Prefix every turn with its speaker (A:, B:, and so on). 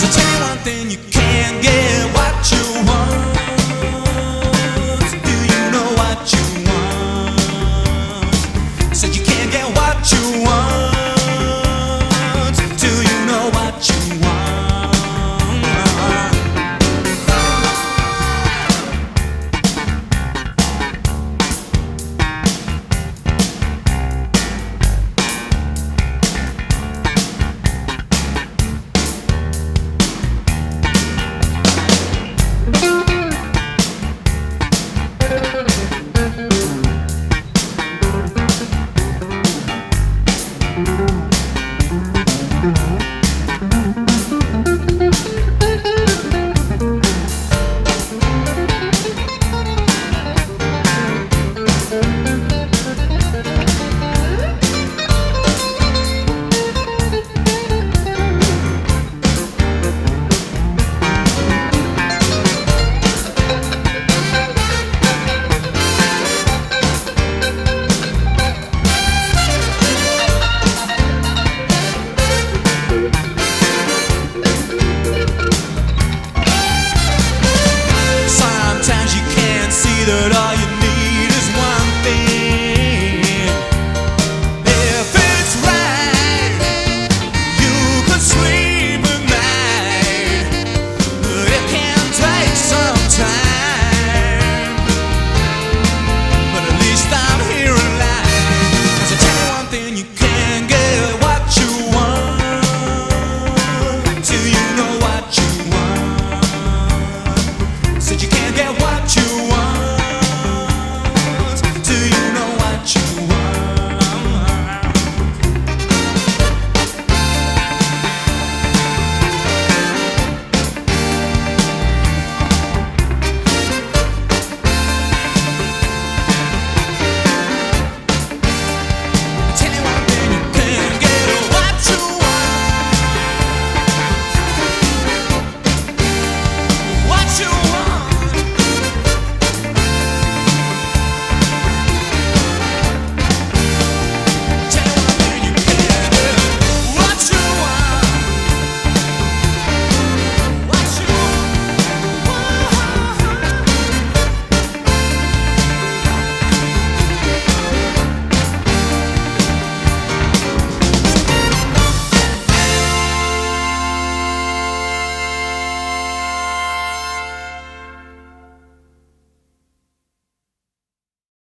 A: There's a channel